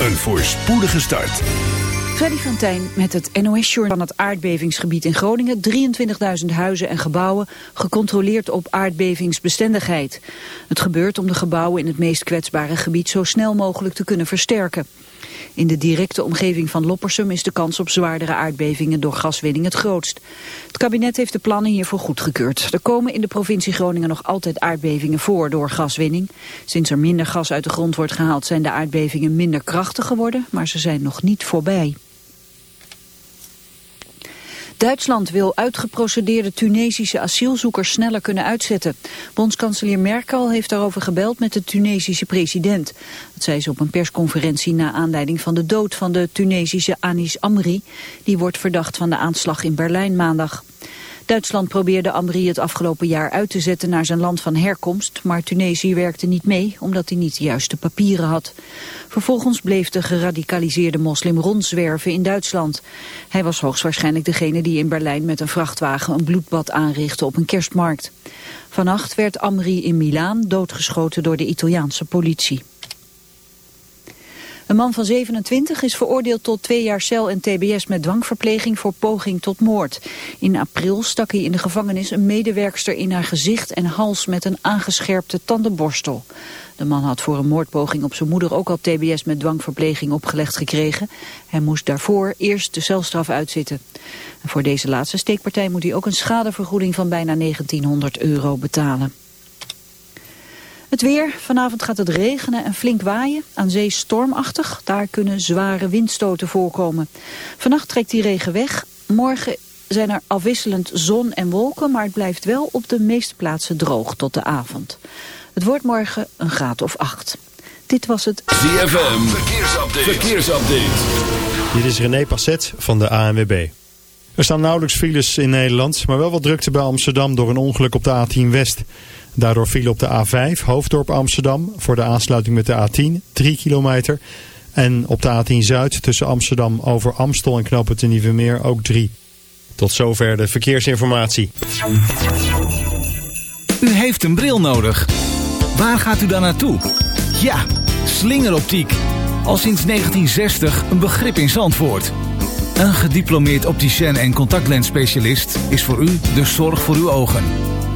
een voorspoedige start. Freddy van met het NOS-journal van het aardbevingsgebied in Groningen. 23.000 huizen en gebouwen gecontroleerd op aardbevingsbestendigheid. Het gebeurt om de gebouwen in het meest kwetsbare gebied zo snel mogelijk te kunnen versterken. In de directe omgeving van Loppersum is de kans op zwaardere aardbevingen door gaswinning het grootst. Het kabinet heeft de plannen hiervoor goedgekeurd. Er komen in de provincie Groningen nog altijd aardbevingen voor door gaswinning. Sinds er minder gas uit de grond wordt gehaald zijn de aardbevingen minder krachtig geworden, maar ze zijn nog niet voorbij. Duitsland wil uitgeprocedeerde Tunesische asielzoekers sneller kunnen uitzetten. Bondskanselier Merkel heeft daarover gebeld met de Tunesische president. Dat zei ze op een persconferentie na aanleiding van de dood van de Tunesische Anis Amri. Die wordt verdacht van de aanslag in Berlijn maandag. Duitsland probeerde Amri het afgelopen jaar uit te zetten naar zijn land van herkomst, maar Tunesië werkte niet mee omdat hij niet de juiste papieren had. Vervolgens bleef de geradicaliseerde moslim rondzwerven in Duitsland. Hij was hoogstwaarschijnlijk degene die in Berlijn met een vrachtwagen een bloedbad aanrichtte op een kerstmarkt. Vannacht werd Amri in Milaan doodgeschoten door de Italiaanse politie. Een man van 27 is veroordeeld tot twee jaar cel en tbs met dwangverpleging voor poging tot moord. In april stak hij in de gevangenis een medewerkster in haar gezicht en hals met een aangescherpte tandenborstel. De man had voor een moordpoging op zijn moeder ook al tbs met dwangverpleging opgelegd gekregen. Hij moest daarvoor eerst de celstraf uitzitten. En voor deze laatste steekpartij moet hij ook een schadevergoeding van bijna 1900 euro betalen. Het weer. Vanavond gaat het regenen en flink waaien. Aan zee stormachtig. Daar kunnen zware windstoten voorkomen. Vannacht trekt die regen weg. Morgen zijn er afwisselend zon en wolken, maar het blijft wel op de meeste plaatsen droog tot de avond. Het wordt morgen een graad of acht. Dit was het ZFM Verkeersupdate. Verkeersupdate. Dit is René Passet van de ANWB. Er staan nauwelijks files in Nederland, maar wel wat drukte bij Amsterdam door een ongeluk op de A10 West. Daardoor viel op de A5 Hoofddorp Amsterdam voor de aansluiting met de A10 3 kilometer. En op de A10 Zuid tussen Amsterdam over Amstel en Knoppen te Nieuwe Meer ook 3. Tot zover de verkeersinformatie. U heeft een bril nodig. Waar gaat u dan naartoe? Ja, slingeroptiek. Al sinds 1960 een begrip in Zandvoort. Een gediplomeerd opticien en contactlensspecialist is voor u de zorg voor uw ogen.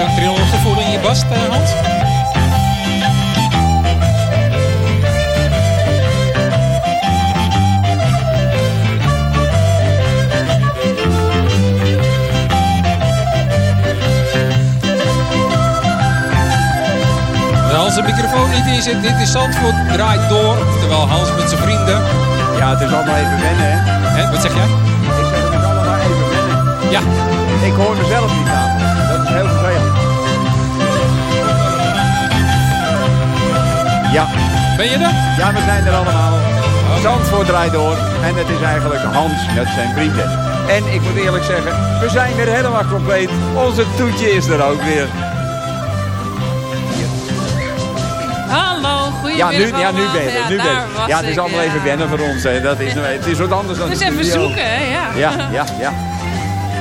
Zo'n trilgevoel in je bast, eh, Hans? Als de microfoon niet inzet, dit is Zandvoort draait door. Terwijl Hans met zijn vrienden... Ja, het is allemaal even wennen, hè. Hè, wat zeg jij? Ik zeg, het is allemaal even wennen. Ja, Ik hoor mezelf niet aan. Ja, Ben je er? ja, we zijn er allemaal. Zandvoort draait door. En het is eigenlijk Hans met zijn vrienden. En ik moet eerlijk zeggen, we zijn weer helemaal compleet. Onze toetje is er ook weer. Hallo, Ja, goedemiddag nu, ja, nu ben je er. Nu Ja, ben je er. Ja, het is allemaal ja. even wennen voor ons. Hè. Dat is, het is wat anders dan Het is de even studio. zoeken, hè? Ja. Ja, ja, ja.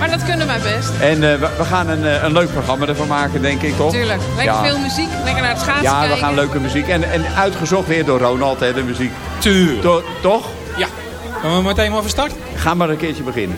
Maar dat kunnen wij best. En eh, we, we gaan een, eh, een leuk programma ervan maken, denk ik, toch? Tuurlijk. Lekker Ja. veel muziek, lekker naar het schaatsen Ja, we kijken. gaan leuke muziek. En, en uitgezocht weer door Ronald, hè, de muziek. Tuurlijk. To- toch? Ja. Gaan we meteen maar van start? Ga maar een keertje beginnen.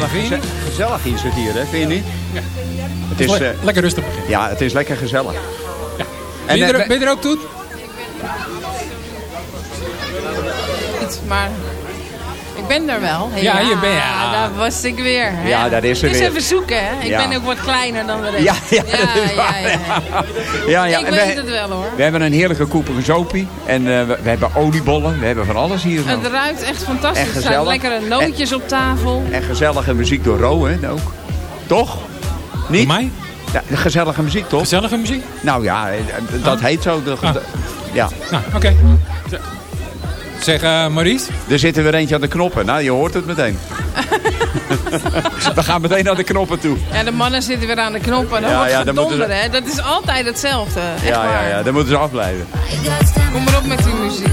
je geze- gezellig hier zit hier, hè? vind je niet? Het is, Le- eh, lekker rustig beginnen. ja, het is lekker gezellig. Ben je, eh, er, ben je er ook toe? Iets, maar ik ben er wel. Ja, je bent- ja. Daar was ik weer. hè. Ja, daar is ze Het is weer. even zoeken, hè. Ik Ja. ben ook wat kleiner dan de rest. Ja, ja, ja, dat is ja, waar. ja, ja. Ja, ja. Ik en weet we, het wel, hoor. we hebben een heerlijke koepige zopie. En eh, we, we hebben oliebollen. We hebben van alles hier. zo. Het ruikt echt fantastisch. En Er zijn gezellig. lekkere nootjes op tafel. En gezellige muziek door Ro, hè, ook. Toch? Niet? Voor mij? Ja, gezellige muziek, toch? Gezellige muziek? Nou ja, eh, dat Ah. heet zo. De, Ah. de- ja. Nou, oké. Zeg, eh Maurice. Er zit er weer eentje aan de knoppen. Nou, je hoort het meteen. We gaan meteen naar de knoppen toe. Ja, de mannen zitten weer aan de knoppen. Dan Ja, wordt ja, gedonder, ze- hè. Dat is altijd hetzelfde. Echt Ja, ja, ja, daar moeten ze afblijven. Kom maar op met die muziek.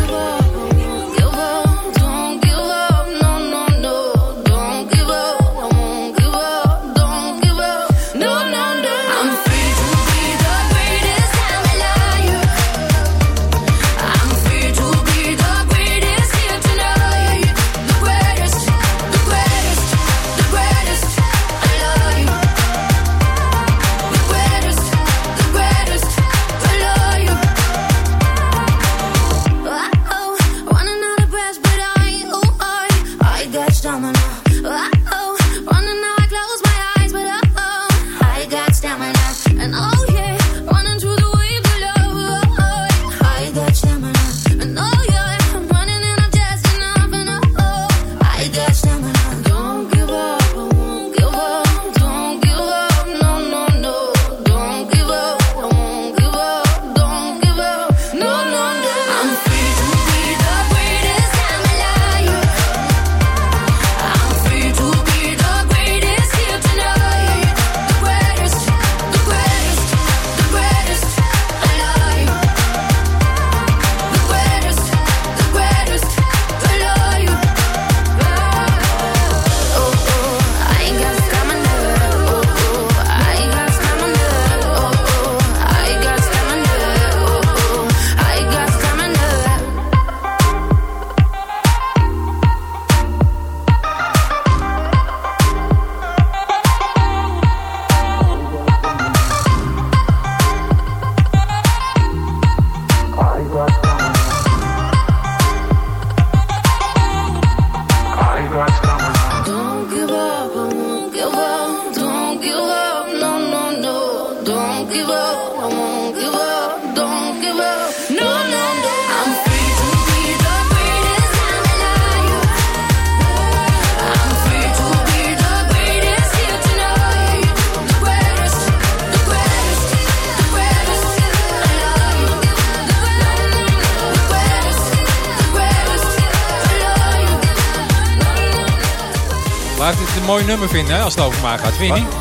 Nummer vinden hè, als het over mij gaat. Vind je niet?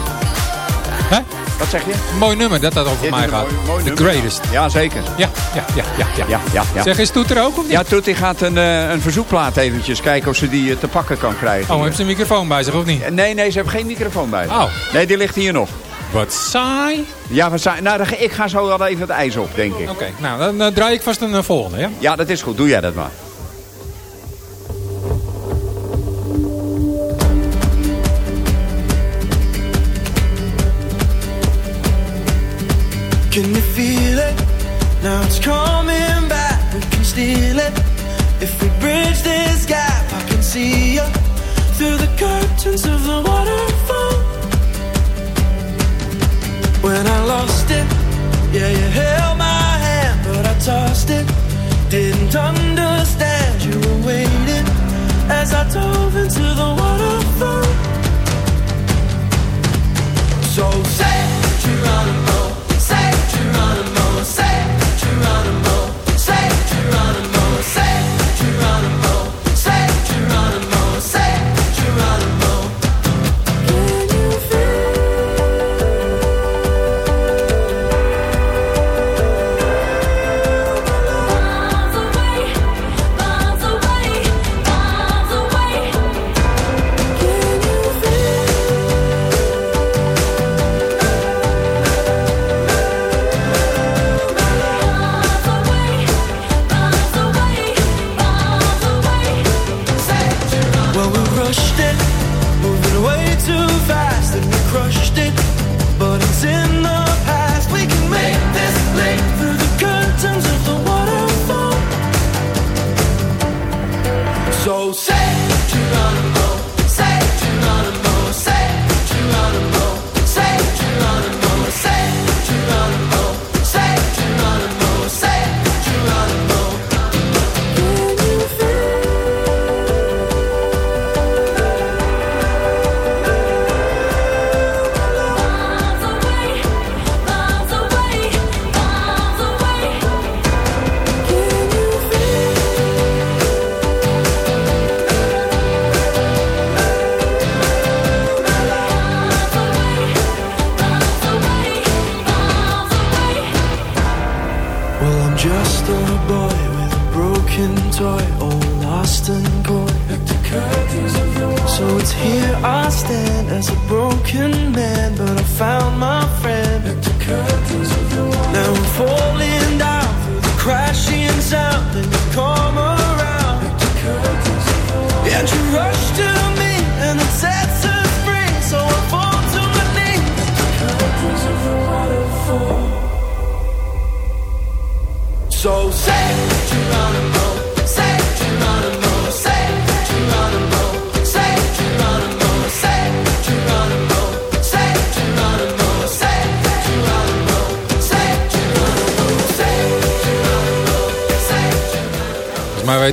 Hè? Wat zeg je? Een mooi nummer dat dat over mij gaat. The greatest. Ja, zeker. Ja, ja, ja, ja. ja. ja, ja, ja. Zeg, is Toet er ook of niet? Ja, Toet gaat een, uh, een verzoekplaat eventjes kijken of ze die uh, te pakken kan krijgen. Oh, heeft ze een microfoon bij zich of niet? Nee, nee, ze heeft geen microfoon bij zich. Oh. Nee, die ligt hier nog. Wat saai. Ja, wat saai. Nou, dan, ik ga zo wel even het ijs op, denk ik. Oké, nou, dan draai ik vast een volgende, ja? Ja, dat is goed. Doe jij dat maar. See you through the curtains of the waterfall. When I lost it, yeah, you held my hand, but I tossed it. Didn't understand you were waiting as I dove into the waterfall. So say, Geronimo. Geronimo,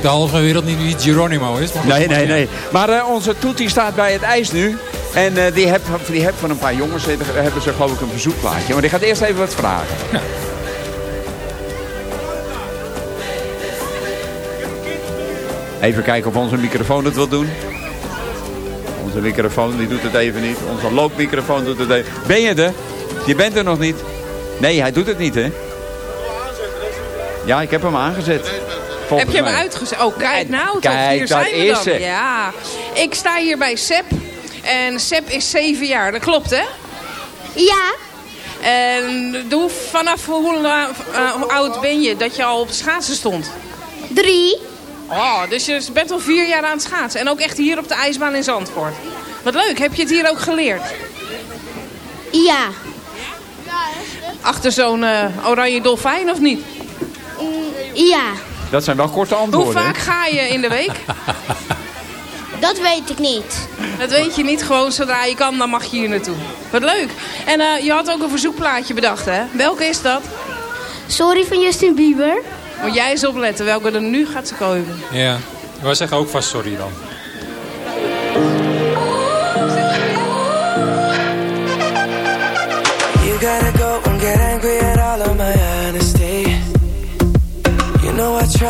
weet de halve wereld niet wie Geronimo is. maar Nee, nee, nee. Maar eh, onze Toetie staat bij het ijs nu. En eh, die heeft die heb van een paar jongens eh, hebben ze geloof ik een verzoekplaatje. Maar die gaat eerst even wat vragen. Ja. Even kijken of onze microfoon het wil doen. Onze microfoon die doet het even niet. Onze loopmicrofoon doet het even. Ben je er? Je bent er nog niet. Nee, hij doet het niet hè. Ja, ik heb hem aangezet. Heb je hem uitgezet? Oh, kijk nou toch. Kijk, hier daar zijn we is dan. ze. Ja. Ik sta hier bij Sep. En Sep is zeven jaar. Dat klopt, hè? Ja, En hoe, vanaf hoe, eh, hoe oud ben je dat je al op het schaatsen stond? drie. Oh, dus je bent al vier jaar aan het schaatsen. En ook echt hier op de ijsbaan in Zandvoort. Wat leuk. Heb je het hier ook geleerd? Ja. Achter zo'n eh, oranje dolfijn of niet? Ja, Dat zijn wel korte Hoe antwoorden. vaak ga je in de week? dat weet ik niet. Dat weet je niet. Gewoon zodra je kan, dan mag je hier naartoe. Wat leuk. En eh, je had ook een verzoekplaatje bedacht, hè? Welke is dat? Sorry van Justin Bieber. Moet jij eens opletten welke er nu gaat ze komen. Ja, wij zeggen ook vast sorry dan.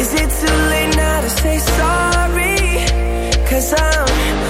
Is it too late now to say sorry? Cause I'm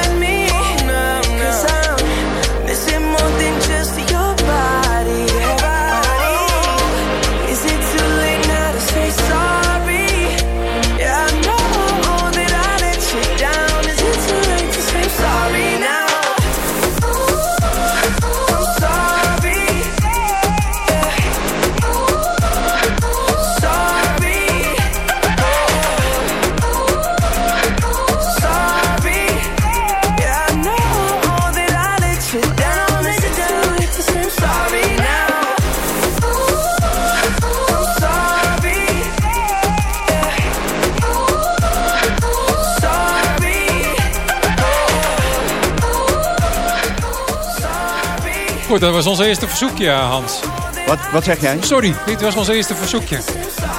Goed, dat was ons eerste verzoekje, Hans. Wat, wat zeg jij? Sorry, dit was ons eerste verzoekje.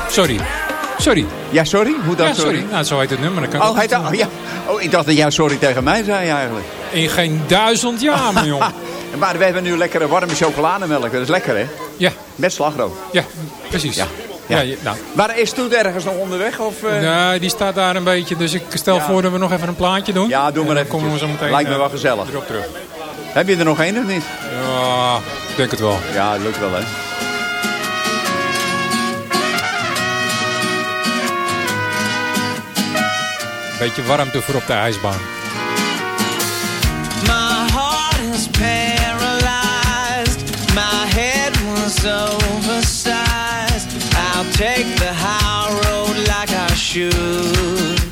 Sorry. Sorry. Ja, sorry? Hoe dan Ja, sorry? sorry. Nou, zo heet het nummer. Kan Oh, dacht, oh, ja. oh, ik dacht dat jij sorry tegen mij zei eigenlijk. In geen duizend jaar, mijn jongen. Maar we hebben nu lekkere warme chocolademelk. Dat is lekker, hè? Ja. Met slagroom. Ja, precies. Ja. Ja. Nou, Maar is Toet ergens nog onderweg? Of, eh? nee, die staat daar een beetje. Dus ik stel Ja. voor dat we nog even een plaatje doen. Ja, doe maar even. komen we zo meteen Lijkt me eh, wel gezellig. erop terug. Heb je er nog één of niet? Ja, ik denk het wel. Ja, lukt wel, hè? Beetje warmte voor op de ijsbaan. My heart is paralyzed. is oversized. I'll take the high road like I should.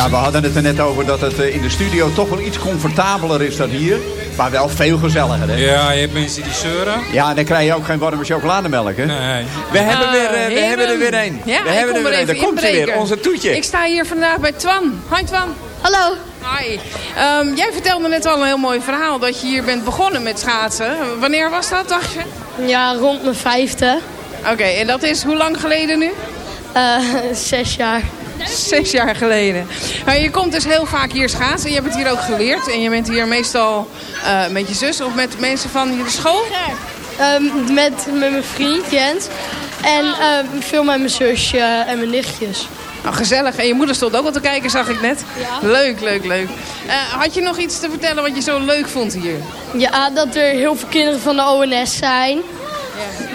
Ja, we hadden het er net over dat het eh, in de studio toch wel iets comfortabeler is dan hier. Maar wel veel gezelliger, hè? Ja, je hebt mensen die zeuren. Ja, en dan krijg je ook geen warme chocolademelk, hè? Nee. We hebben, Eh, weer, eh, we heren. hebben er weer een. Ja, we hebben er er weer een. Daar komt ze weer, onze toetje. Ik sta hier vandaag bij Twan. Hoi Twan. Hallo. Hi. Ehm, jij vertelde net al een heel mooi verhaal dat je hier bent begonnen met schaatsen. Wanneer was dat, dacht je? Ja, rond mijn vijfde. Oké, en dat is hoe lang geleden nu? Eh, zes jaar. Zes jaar geleden. Maar je komt dus heel vaak hier schaatsen. Je hebt het hier ook geleerd. En je bent hier meestal eh, met je zus of met mensen van je school? Ehm, met, met mijn vriend Jens. En ehm, veel met mijn zusje en mijn nichtjes. Nou, gezellig. En je moeder stond ook al te kijken, zag ik net. Ja. Leuk, leuk, leuk. Eh, had je nog iets te vertellen wat je zo leuk vond hier? Ja, dat er heel veel kinderen van de ONS zijn. Ja,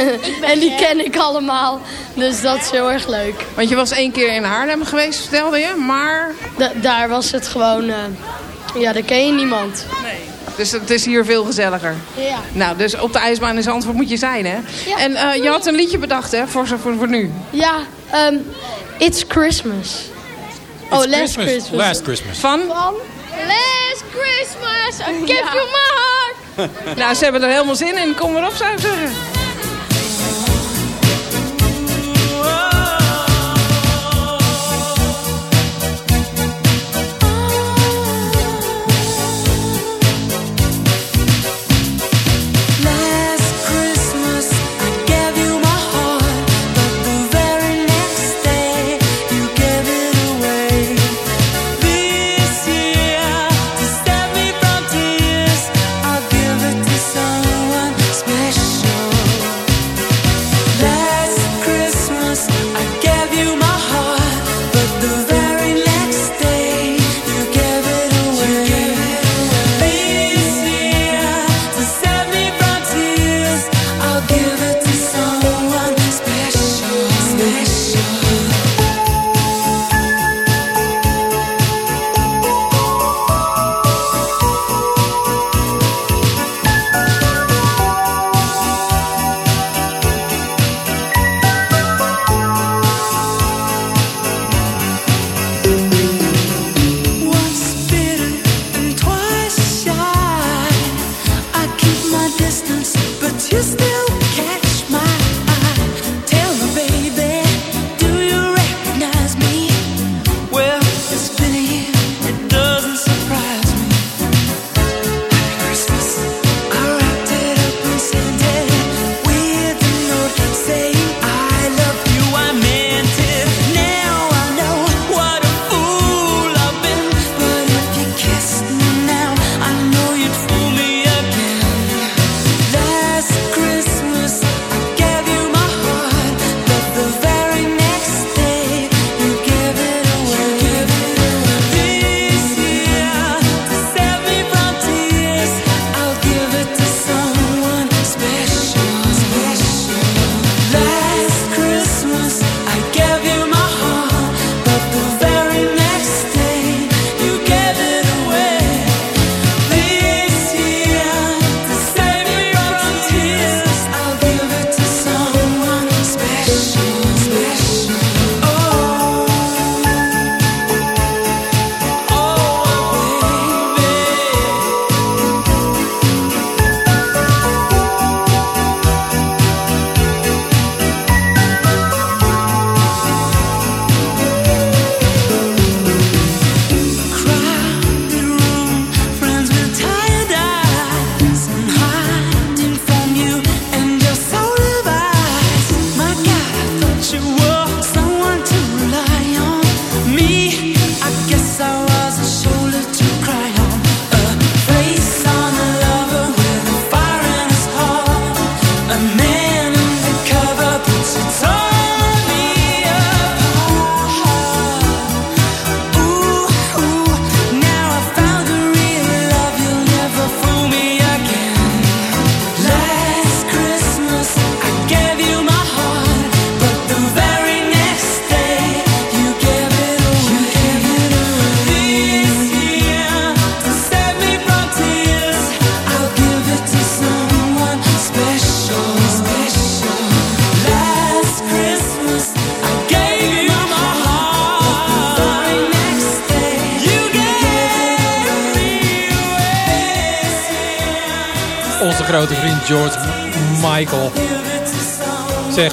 en die ken ik allemaal. Dus dat is heel erg leuk. Want je was één keer in Haarlem geweest, vertelde je, maar... Da- daar was het gewoon... eh, ja, daar ken je niemand. Dus het is hier veel gezelliger. Ja. Nou, dus op de ijsbaan in Zandvoort moet je zijn, hè? En eh, je had een liedje bedacht, hè, voor, voor, voor nu. Ja, ehm, It's Christmas. oh, Last Christmas. Christmas. Last Christmas. Van? Last Christmas, I give you my heart. Nou, ze hebben er helemaal zin in. Kom erop, zou ik zeggen.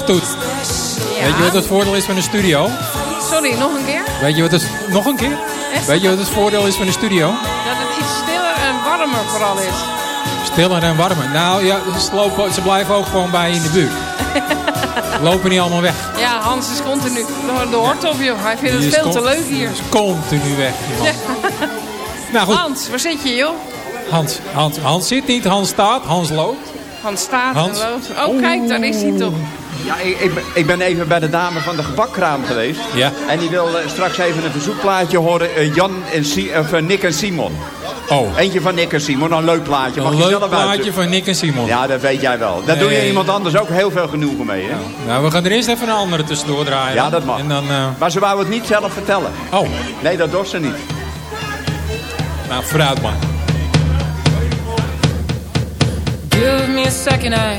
Weet je wat het voordeel is van een studio? Sorry, nog een keer? Weet je wat het... Nog een keer? Echt? Weet je wat het voordeel is van een studio? Dat het iets stiller en warmer vooral is. Stiller en warmer. Nou ja, ze, lopen, ze blijven ook gewoon bij je in de buurt. lopen niet allemaal weg. Ja, Hans is continu door de hort op, joh. Hij vindt het veel te leuk hier. is Continu weg. Ja. Nou goed, Hans, waar zit je, joh? Hans, Hans, Hans zit niet, Hans staat, Hans loopt. Hans staat Hans. en loopt. Oh, kijk, daar is hij toch. Ja, ik, ik, ben- ik ben even bij de dame van de gebakkraam geweest. Ja. En die wil straks even een verzoekplaatje horen. eh, Jan en Si- of, eh, Nick en Simon. Oh. Eentje van Nick en Simon, een leuk plaatje. Mag Een leuk zelf plaatje uitzoeken. van Nick en Simon. Ja, dat weet jij wel. Daar doe je iemand anders ook heel veel genoegen mee, hè? Nou, we gaan er eerst even een andere tussendoor draaien. Ja, dat mag. En dan, eh, Maar ze wou het niet zelf vertellen. Oh. Nee, dat doet ze niet. nou, vooruit maar. Give me a second, I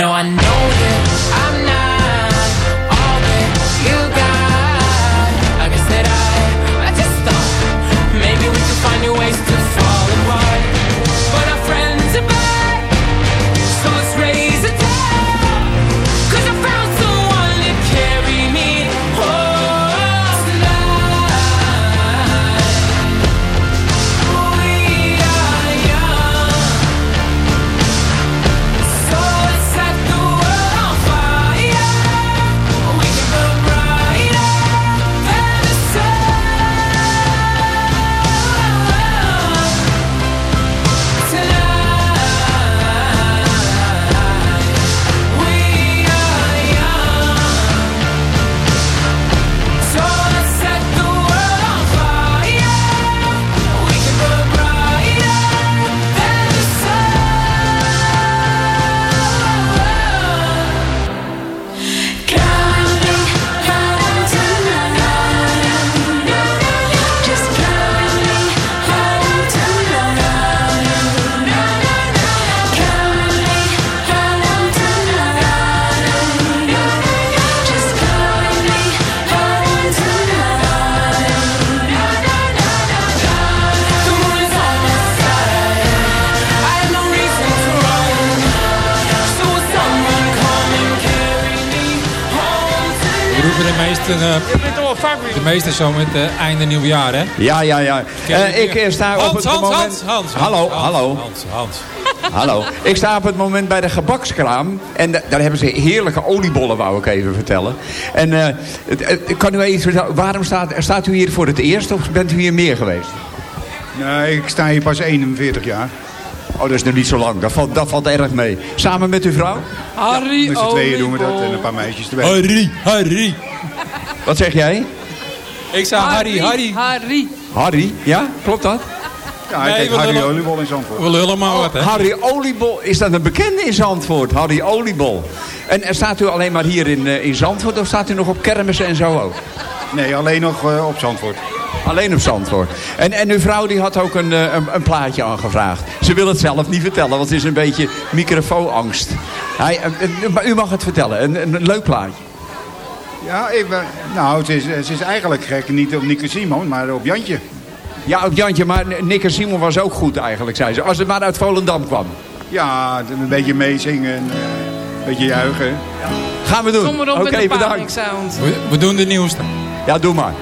No, I eh, meesten zo met het einde nieuwjaar, hè? Ja, ja, ja. Eh, ik eh, sta op Hans, het Hans, moment... Hans, Hans, Hans, hallo, Hans, hallo. Hans, Hans. Hallo. Ik sta op het moment bij de gebakskraam. En da- daar hebben ze heerlijke oliebollen, wou ik even vertellen. En eh, kan u even vertellen, waarom staat, staat u hier voor het eerst of bent u hier meer geweest? Nee, ik sta hier pas 41 jaar. Oh, dat is nog niet zo lang. Dat valt, dat valt erg mee. Samen met uw vrouw? Harry Met z'n tweeën doen we dat en een paar meisjes erbij. Harry, Harry. Wat zeg jij? Ik zei Harry, Harry. Harry. Harry? Ja, klopt dat? Ja, ik Nee, heet Harry lullen- Oliebol in Zandvoort. We lullen maar wat, hè? Harry Oliebol, is dat een bekende in Zandvoort? Harry Oliebol. En, staat u alleen maar hier in, eh, in Zandvoort of staat u nog op kermissen en zo ook? Nee, alleen nog eh, op Zandvoort. Alleen op Zandvoort. En, en uw vrouw die had ook een, eh, een, een plaatje aangevraagd. Ze wil het zelf niet vertellen, want het is een beetje microfoonangst. Hij, maar u mag het vertellen, een, een, leuk plaatje. Ja, ik ben, nou, het is, het is eigenlijk gek. Niet op Nico Simon, maar op Jantje. Ja, ook Jantje, maar Nick en Simon was ook goed eigenlijk, zei ze. Als het maar uit Volendam kwam. Ja, een beetje meezingen, eh, een beetje juichen. Gaan we doen. Kom erop Oké, met de bedankt. Panic Sound. We, we doen de nieuwste. Ja, doe maar.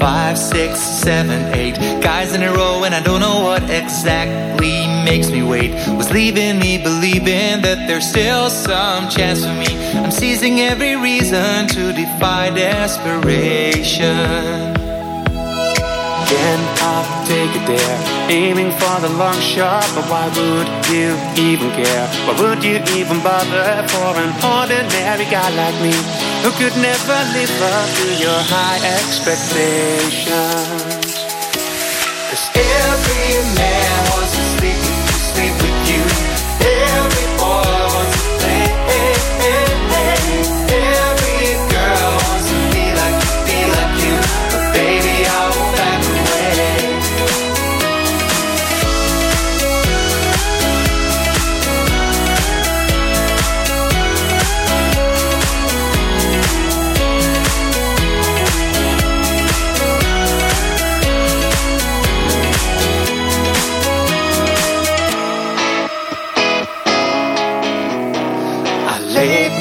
Five, six, seven, eight guys in a row, and I don't know what exactly makes me wait. Was leaving me believing that there's still some chance for me. I'm seizing every reason to defy desperation. Then I'll take it there, aiming for the long shot. But why would you even care? Why would you even bother for an ordinary guy like me who could never live up to your high expectations?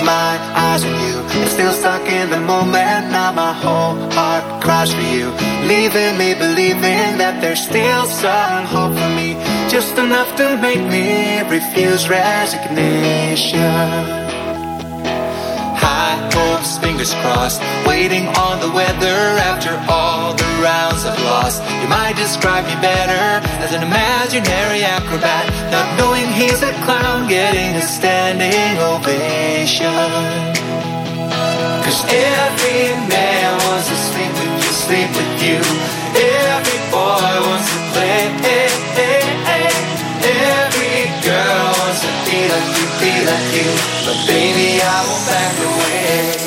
My eyes on you and still stuck in the moment. Now my whole heart cries for you, leaving me believing that there's still some hope for me, just enough to make me refuse resignation. High hopes, fingers crossed, waiting on the weather after all the rounds I've lost. You might describe me better as an imaginary acrobat, not knowing he's a clown getting a standing ovation. Cause every man wants to sleep with you, sleep with you. Every boy wants to play. Every girl wants to be like you, be like you. But baby, I won't back away.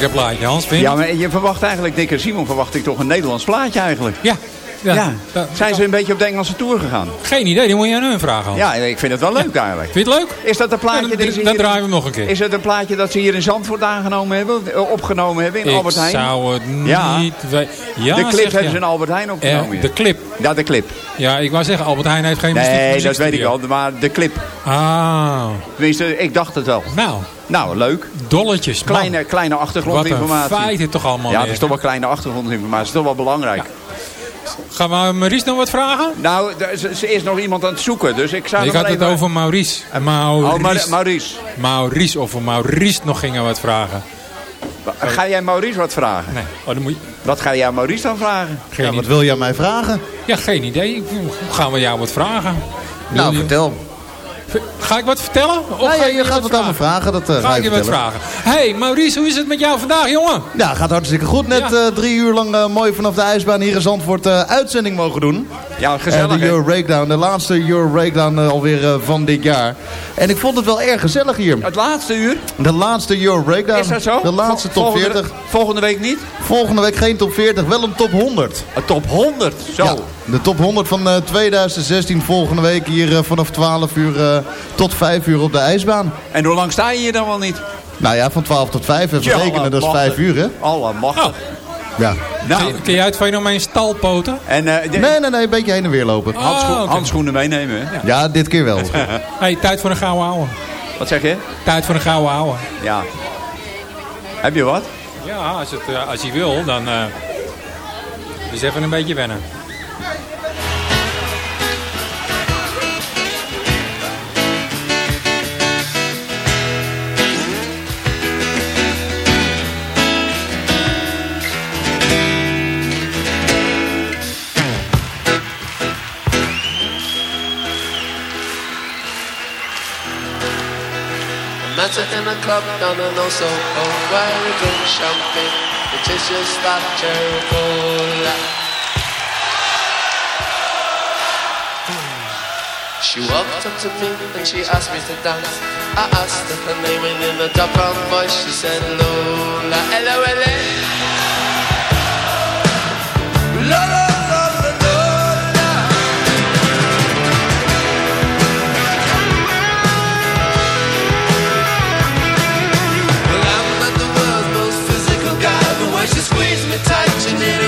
Lekker plaatje, Hans, vind je? Ja, maar je verwacht eigenlijk, Nick en Simon, verwacht ik toch een Nederlands plaatje eigenlijk. Ja. Ja. Zijn ze een beetje op de Engelse tour gegaan? Geen idee, die moet je aan hun vragen. Hans. Ja, ik vind het wel leuk eigenlijk. Vind je het leuk? Is dat een plaatje... Dan- dat ze dan hier- draaien we hem nog een keer. Is het een plaatje dat ze hier in Zandvoort aangenomen hebben, eh, opgenomen hebben in Ik Albert Heijn? zou het niet weten. Ja, de clip hebben ze in Albert Heijn opgenomen. Eh, de clip. Ja, de clip. Ja, ik wou zeggen, Albert Heijn heeft geen Nee, dat weet ik al, maar de clip. Ah. Tenminste, ik dacht het wel. Nou. Nou, leuk. Dolletjes, man. Kleine, kleine achtergrondinformatie. Wat een feiten toch allemaal Ja, dat weer. is toch wel kleine achtergrondinformatie. Dat is toch wel belangrijk. Gaan we Maurice nog wat vragen? Nou, er is- er is nog iemand aan het zoeken, dus ik zou ik had het over Maurice. Maurice. Oh, Maur- Maurice. Maurice, of we Maurice nog gingen wat vragen. Ga jij Maurice wat vragen? Nee. Oh, dan moet je... Wat ga jij aan Maurice dan vragen? Geen Ja, wat wil jij mij vragen? Ja, geen idee. Hoe gaan we jou wat vragen? Nou, vertel. Ga ik wat vertellen? Of Nou, ga je je gaat wat aan me vragen. Dat, eh, Ga ga ik je wat vragen? hey, Maurice, hoe is het met jou vandaag, jongen? Ja, gaat hartstikke goed. Net eh, drie uur lang eh, mooi vanaf de ijsbaan hier in Zandvoort uitzending mogen doen. Ja, gezellig, Eh, de? Euro Breakdown, de laatste Euro Breakdown eh, alweer eh, van dit jaar. En ik vond het wel erg gezellig hier. Het laatste uur? De laatste Euro Breakdown. Is dat zo? De laatste top volgende- 40. Volgende week niet? Volgende week geen top 40, wel een top 100. Een top 100? Zo. Ja, de top 100 van eh, 2016 volgende week hier eh, vanaf 12 uur eh, tot 5 uur op de ijsbaan. En hoe lang sta je hier dan wel niet? Nou ja, van 12 tot 5. Even rekenen, dat is machtig. 5 uur hè. Allemachtig. Ja. Nou, Ken, ken jij het fenomeen stalpoten? en eh, de- Nee, nee, nee, een beetje heen en weer lopen. Oh, handschoenen meenemen, hè? Ja, dit keer wel. hey, tijd voor een gouden ouwe. Wat zeg je? Tijd voor een gouden ouwe. Ja. Heb je wat? Ja, als, het, eh, als hij wil, dan... eh is even een beetje wennen. Met her in a club down the no so cold where we drink champagne. It tastes just like cherry cola. She walked up to me and she asked me to dance. I asked her her name and in a dark brown voice she said. L-O-L-A. Lola.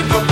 Africa.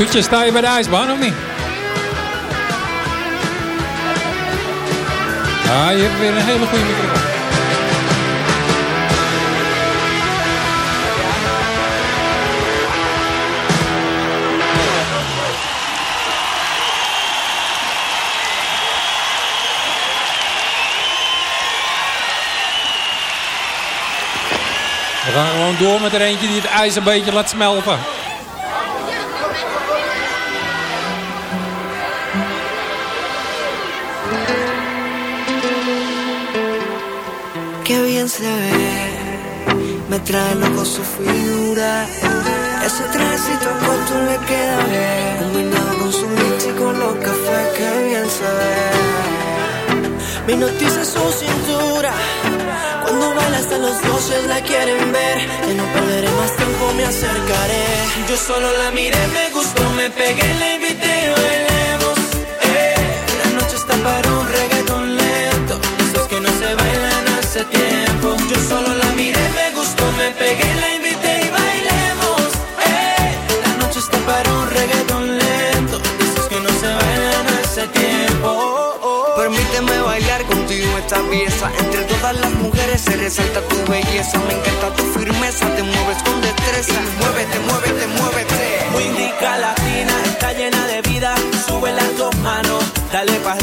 Toetje, sta je bij de ijsbaan of niet? Ja, je hebt weer een hele goede microfoon. We gaan gewoon door met er eentje die het ijs een beetje laat smelten. Se ve, me trae loco su figura. Ese trajecito corto le queda bien, combinado con su leche con los cafés, qué bien se ve. Me noticia su cintura, cuando baila hasta los dioses la quieren ver. Que no perderé más tiempo, me acercaré. Yo solo la miré, me gustó, me pegué, la invité y bailemos. Solo la miré, me gustó, me pegué, la invité y bailemos. Eh, la noche está para un reggaetón lento. Dices que no se vayan hace tiempo. Permíteme bailar contigo esta pieza. Entre todas las mujeres se resalta tu belleza. Me encanta tu firmeza, te mueves con destreza. Y muévete, muévete, muévete. Muy rica latina, está llena de vida. Sube las dos manos, dale pa'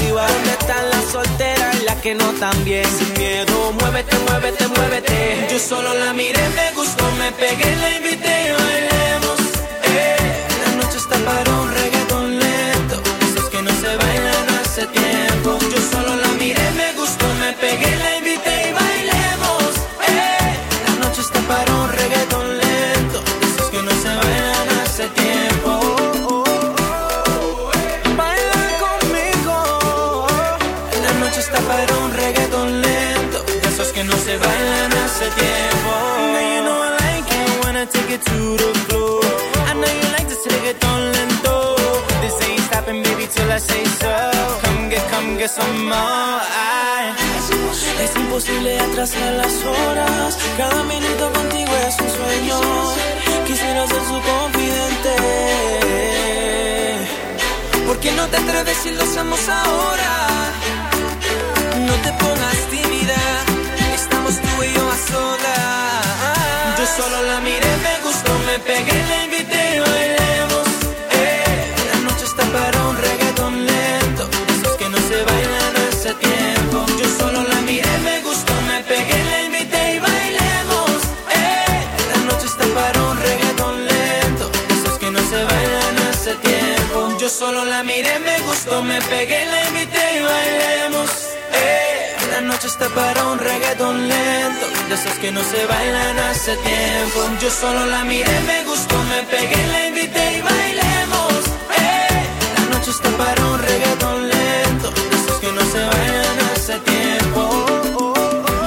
bien? Sin miedo, muévete, muévete, muévete. Yo solo la miré, me gustó, me pegué, la invité bailemos. Es imposible atrasar las horas. Cada minuto contigo es un sueño. Quisiera ser su confidente. ¿Por qué no te atreves si lo hacemos ahora? No te pongas tímida. Estamos tú y yo a solas. Yo solo la miré, me gustó, me pegué, la invité y solo la miré, me gustó, me pegué, la invité y bailemos. Eh, la noche está para un reggaeton lento. Esos que no se bailan hace tiempo. Yo solo la miré, me gustó, me pegué, la invité y bailemos. Eh, la noche está para un reggaeton lento. Que no se hace tiempo. Eh.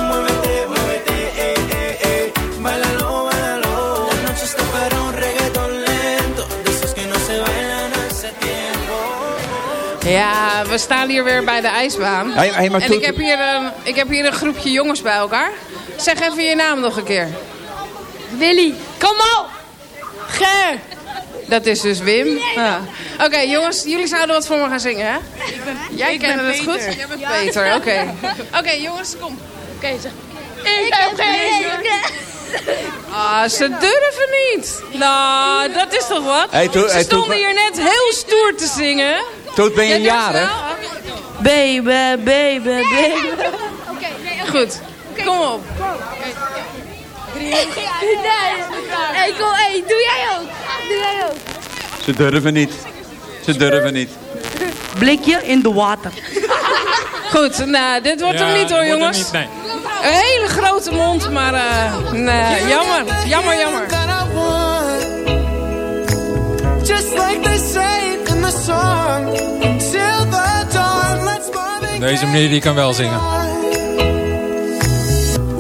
Muévete, muévete, eh, eh, eh. La noche está para un reggaeton lento. De esos que no se hace tiempo. Ja, we staan hier weer bij de ijsbaan. Hey, hey, maar en ik heb, hier een, ik heb hier een groepje jongens bij elkaar. Zeg even je naam nog een keer. Willy, kom op! Ger! Dat is dus Wim. Ja. Oké, jongens, jullie zouden wat voor me gaan zingen, hè? Jij ik kent ben het Peter. goed? Jij bent Ja. Peter, oké. Oké, jongens, kom. Oké, zeg. Ik heb geen Ah, ze durven niet. Nou, dat is toch wat? Hey, ze stonden hier net heel stoer te zingen. Toet, ben je Jij wel? Baby, baby, baby. Goed, kom op. Nee. Hey, kom, hey, doe jij ook. Doe jij ook. Ze durven niet. Ze durven niet. Blikje in de water. Goed, nou, dit wordt Ja, hem niet hoor, jongens. niet, nee. Een hele grote mond, maar eh, nee, jammer, jammer, jammer. Just like they say in the song. Till the dawn, let's Marvin Deze meneer die kan wel zingen.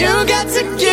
You got to give.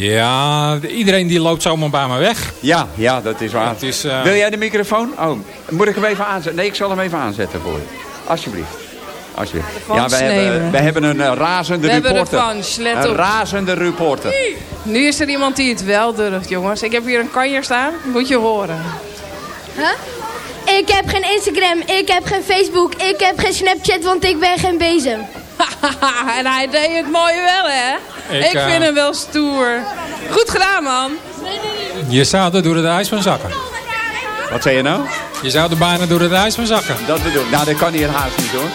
Ja, iedereen die loopt zomaar bij me weg. Ja, ja, dat is waar. Het is, eh, Wil jij de microfoon? Oh, moet ik hem even aanzetten? Nee, ik zal hem even aanzetten voor je. Alsjeblieft. Alsjeblieft. Ja, wij hebben, Sneeuwen. wij hebben een eh, razende We hebben reporter. revanche, let een op. razende reporter. Nu is er iemand die het wel durft, jongens. Ik heb hier een kanjer staan. Moet je horen. Huh? Ik heb geen Instagram, ik heb geen Facebook, ik heb geen Snapchat, want ik ben geen bezem. en hij deed het mooi wel, hè? Ik, Ik, eh, vind hem wel stoer. Goed gedaan, man. Je zou er door het ijs van zakken. Wat zei je nou? Je zou er bijna door het ijs van zakken. Dat bedoel ik. Nou, dat kan hier haast niet hoor.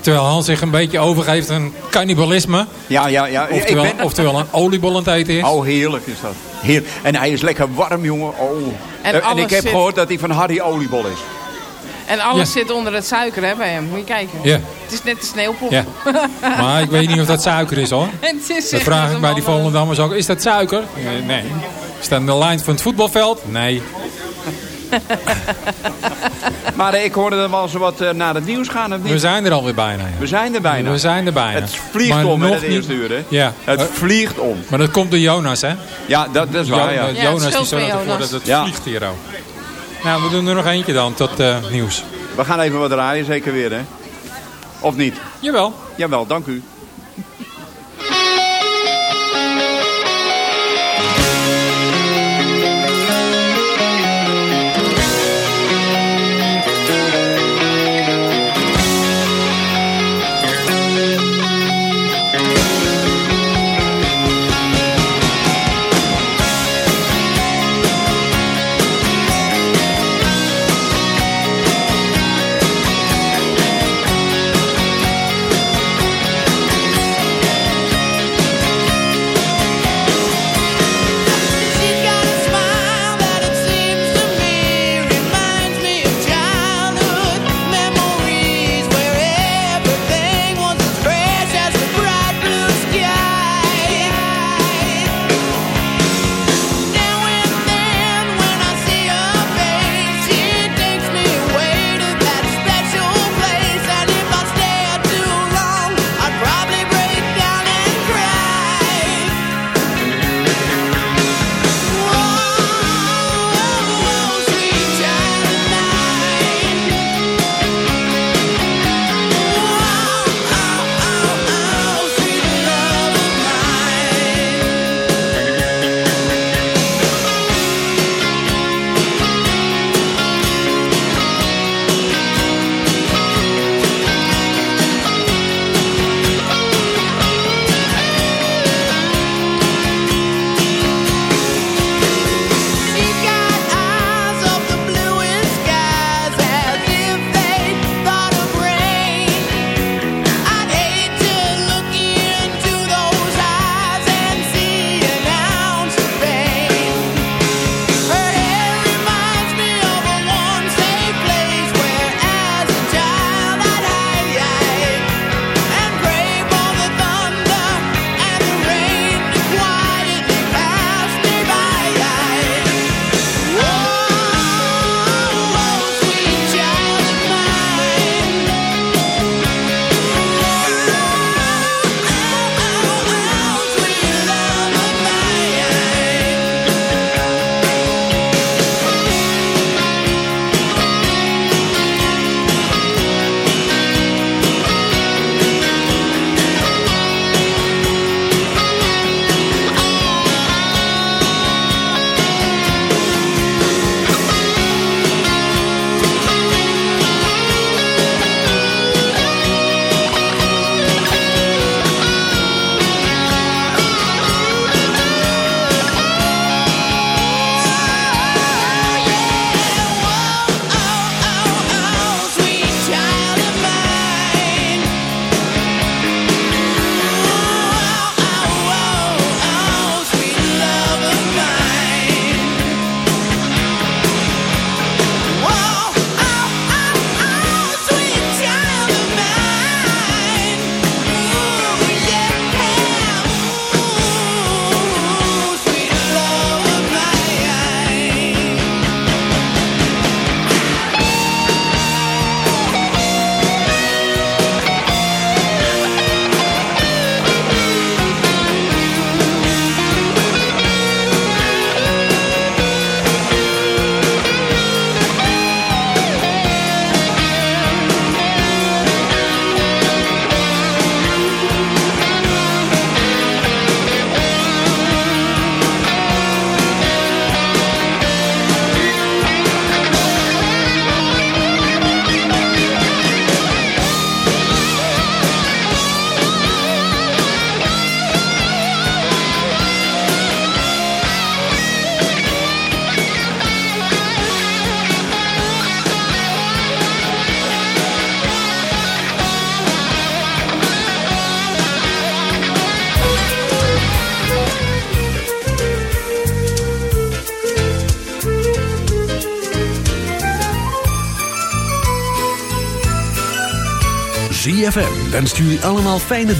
Terwijl Hans zich een beetje overgeeft aan cannibalisme. Ja, ja, ja. Ik Oftewel, ben- oftewel een oliebol aan het eten is. Oh, heerlijk is dat. Heer. En hij is lekker warm, jongen. Oh. En En, alles ik heb zit- gehoord dat hij van Harry oliebol is. En alles Ja. zit onder het suiker hè, bij hem. Moet je kijken. Ja. Het is net een sneeuwpop. Ja. Maar ik weet niet of dat suiker is hoor. Het is Dat vraag ik bij die man- Volendammers ook. Is dat suiker? Nee. nee. Is dat de lijn van het voetbalveld? Nee. Maar eh, ik hoorde dat we al zo wat eh, naar het nieuws gaan, of niet? We zijn er alweer bijna. ja. We zijn er bijna. We zijn er bijna. Het vliegt Maar om, nog dat eerste uur, hè? Ja. Het Eh, vliegt om. Maar dat komt door Jonas, hè? Ja, dat, dat is waar, ja. Ja, Jonas het die zorgt ervoor dat het Ja. vliegt hier ook. Nou, we doen er nog eentje dan tot eh, nieuws. We gaan even wat draaien, zeker weer, hè? Of niet? Jawel. Jawel, dank u. wenst jullie allemaal fijne